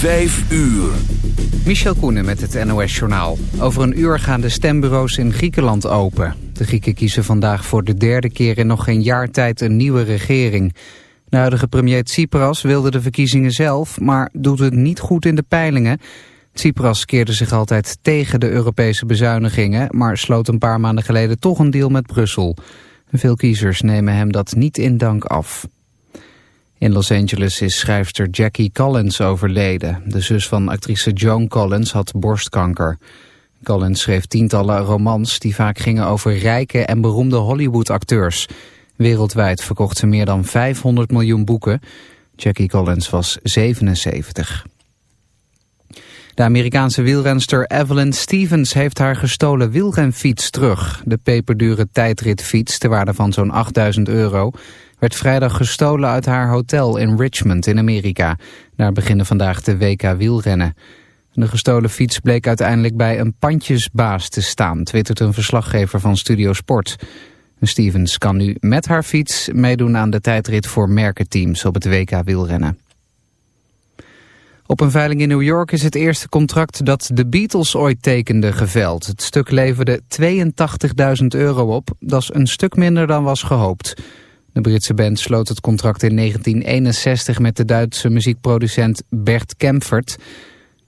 Vijf uur. Michel Koenen met het NOS-journaal. Over een uur gaan de stembureaus in Griekenland open. De Grieken kiezen vandaag voor de derde keer in nog geen jaar tijd een nieuwe regering. De huidige premier Tsipras wilde de verkiezingen zelf, maar doet het niet goed in de peilingen. Tsipras keerde zich altijd tegen de Europese bezuinigingen, maar sloot een paar maanden geleden toch een deal met Brussel. Veel kiezers nemen hem dat niet in dank af. In Los Angeles is schrijfster Jackie Collins overleden. De zus van actrice Joan Collins had borstkanker. Collins schreef tientallen romans die vaak gingen over rijke en beroemde Hollywood-acteurs. Wereldwijd verkocht ze meer dan 500 miljoen boeken. Jackie Collins was 77. De Amerikaanse wielrenster Evelyn Stevens heeft haar gestolen wielrenfiets terug. De peperdure tijdritfiets, ter waarde van zo'n 8000 euro werd vrijdag gestolen uit haar hotel in Richmond in Amerika. Daar beginnen vandaag de WK wielrennen. De gestolen fiets bleek uiteindelijk bij een pandjesbaas te staan, twittert een verslaggever van Studio Sport. Stevens kan nu met haar fiets meedoen aan de tijdrit voor merkenteams op het WK wielrennen. Op een veiling in New York is het eerste contract dat de Beatles ooit tekenden geveld. Het stuk leverde 82.000 euro op, dat is een stuk minder dan was gehoopt. De Britse band sloot het contract in 1961 met de Duitse muziekproducent Bert Kempfert.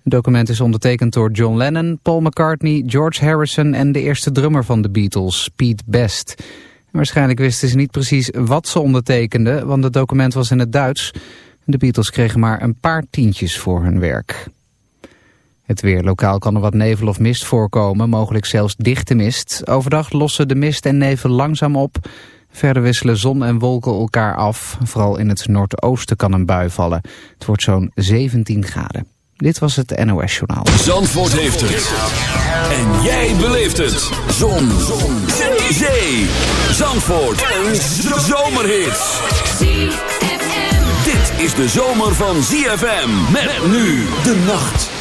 Het document is ondertekend door John Lennon, Paul McCartney, George Harrison en de eerste drummer van de Beatles, Pete Best. waarschijnlijk wisten ze niet precies wat ze ondertekenden, want het document was in het Duits. De Beatles kregen maar een paar tientjes voor hun werk. Het weer lokaal kan er wat nevel of mist voorkomen, mogelijk zelfs dichte mist. Overdag lossen de mist en nevel langzaam op... Verder wisselen zon en wolken elkaar af. Vooral in het noordoosten kan een bui vallen. Het wordt zo'n 17 graden. Dit was het NOS Journaal. Zandvoort heeft het. En jij beleeft het. Zon. zon. Zee. Zandvoort. Een zomerhit. Dit is de zomer van ZFM. Met nu de nacht.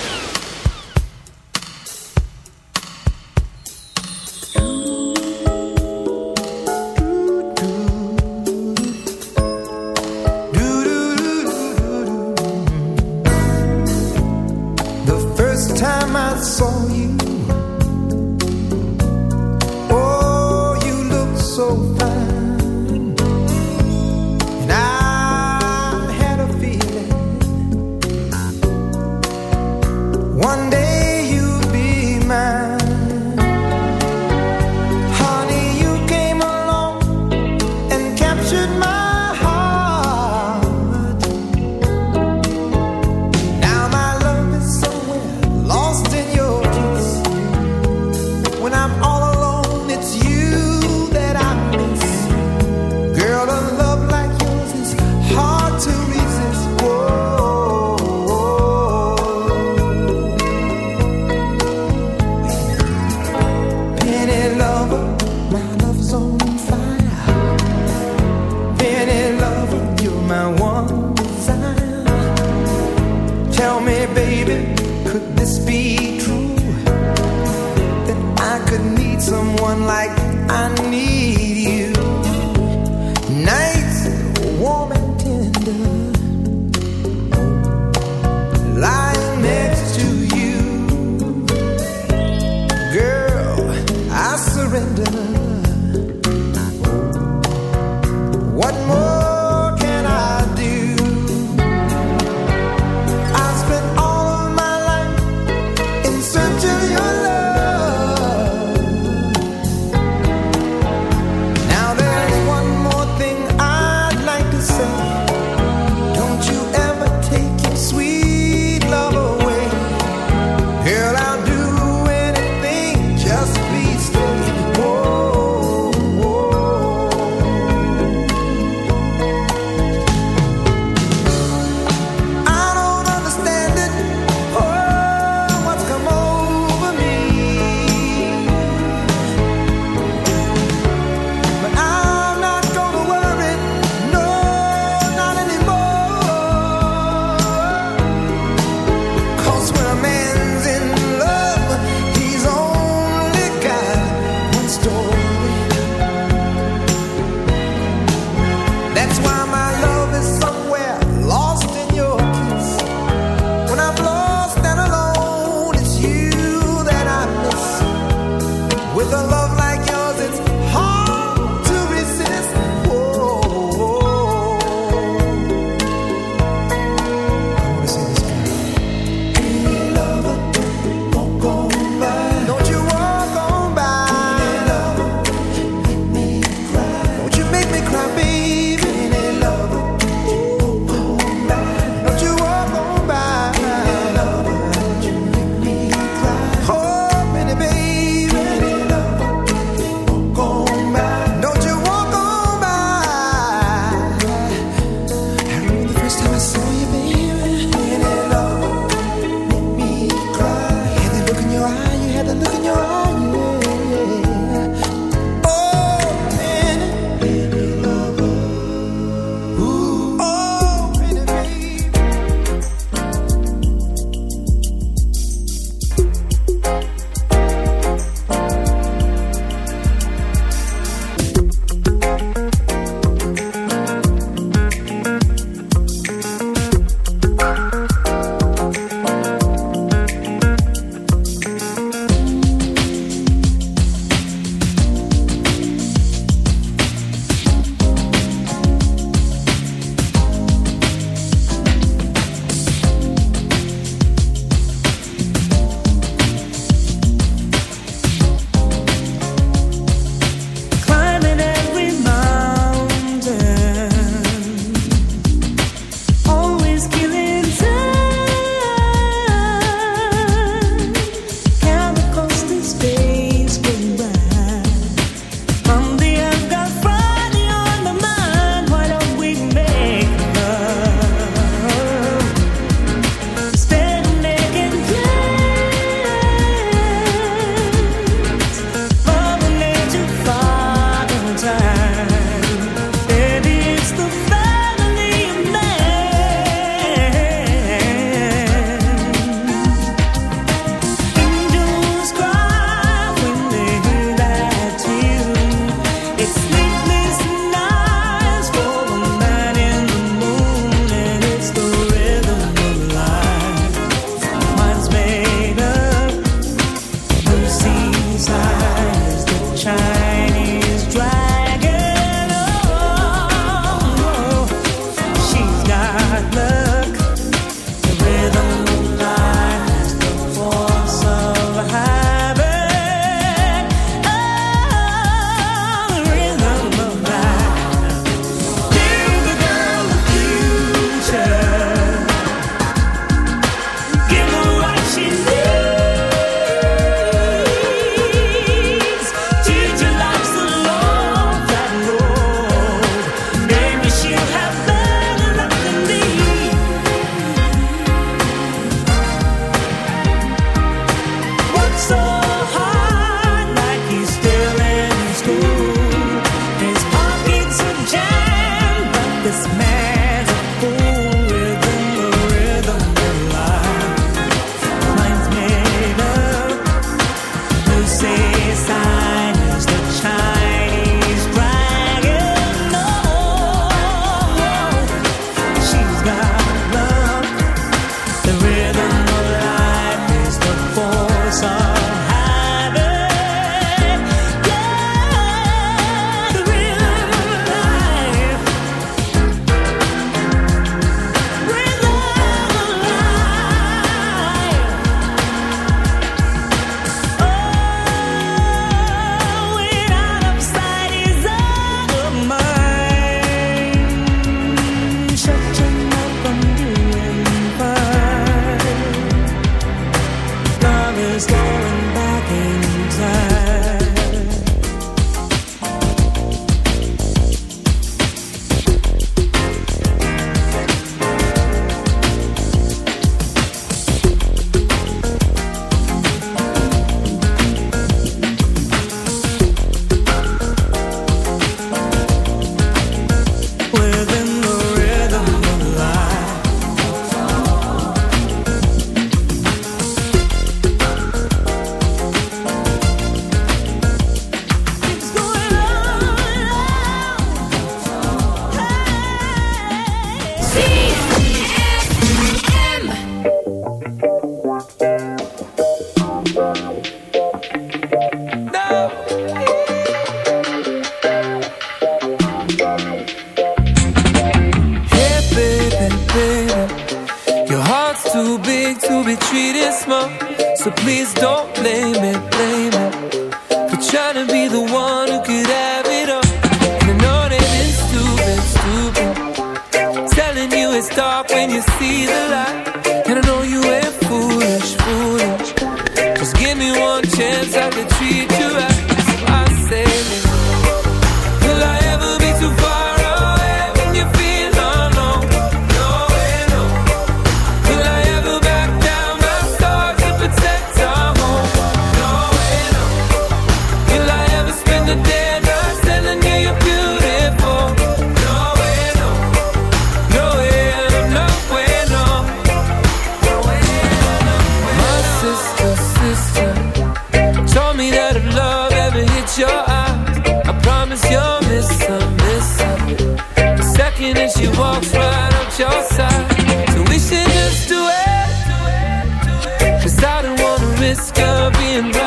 Discovering of.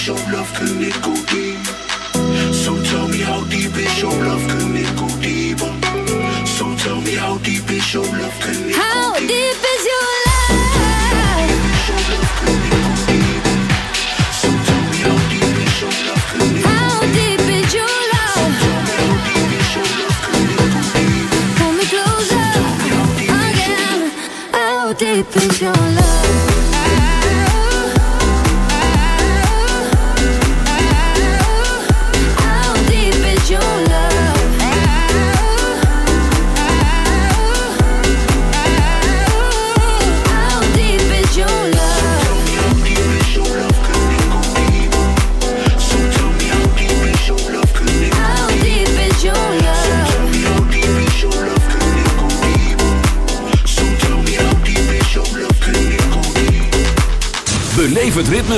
show love can it go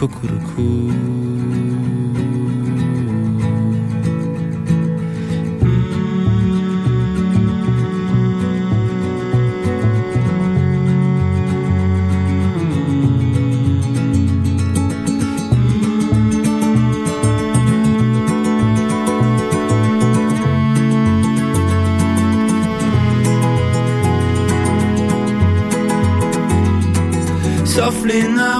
cuckoo. softly now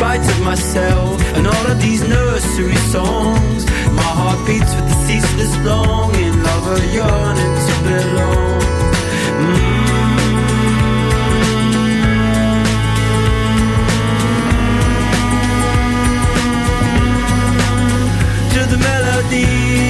spite of myself and all of these nursery songs. My heart beats with the ceaseless longing a yearning to belong. Mm. To the melodies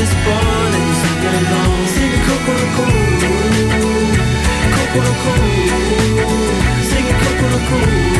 this born and sing it along. Sing Sing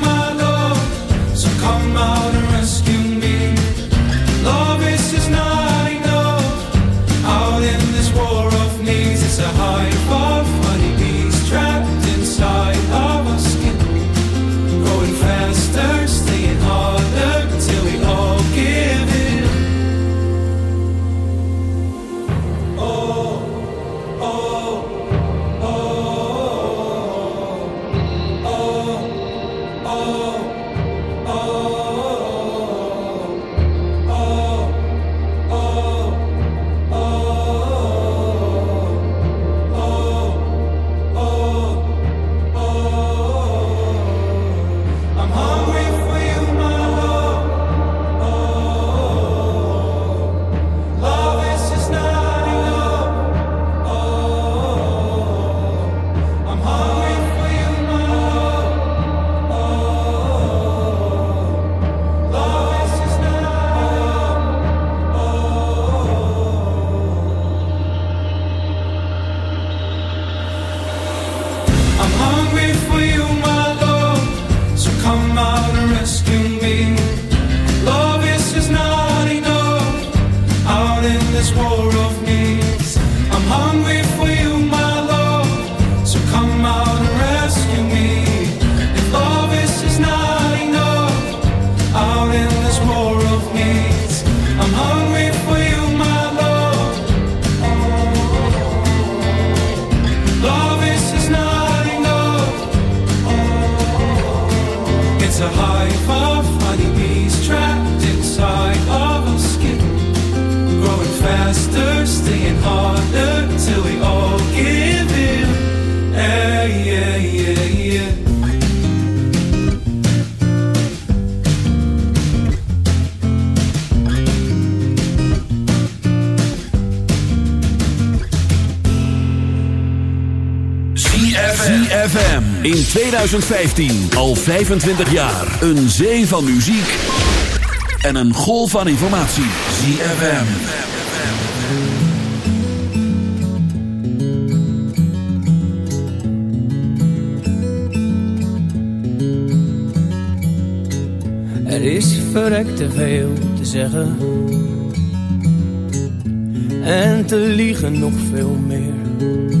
come out and rescue me. Love is not enough. Out in this war of it's a of 2015 al 25 jaar. Een zee van muziek en een golf van informatie. Er is verrekt te veel te zeggen. En te liegen nog veel meer.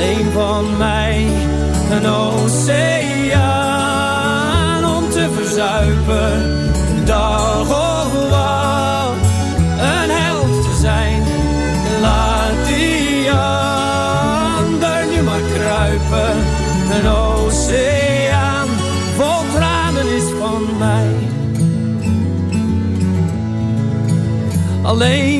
alleen van mij. Een oceaan om te verzuipen. Dag of wat, een held te zijn. Laat die ander nu maar kruipen. Een oceaan vol tranen is van mij. Alleen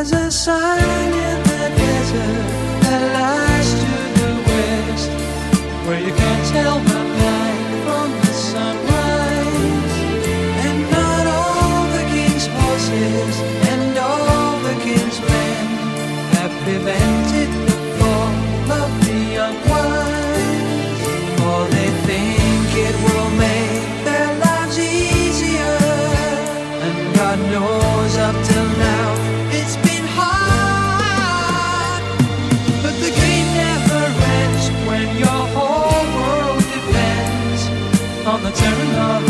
There's a sign in the desert that lies to the west, where you can't tell. cemetery love.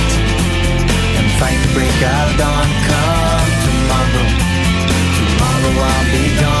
fight break of dawn. Come tomorrow, tomorrow I'll be gone.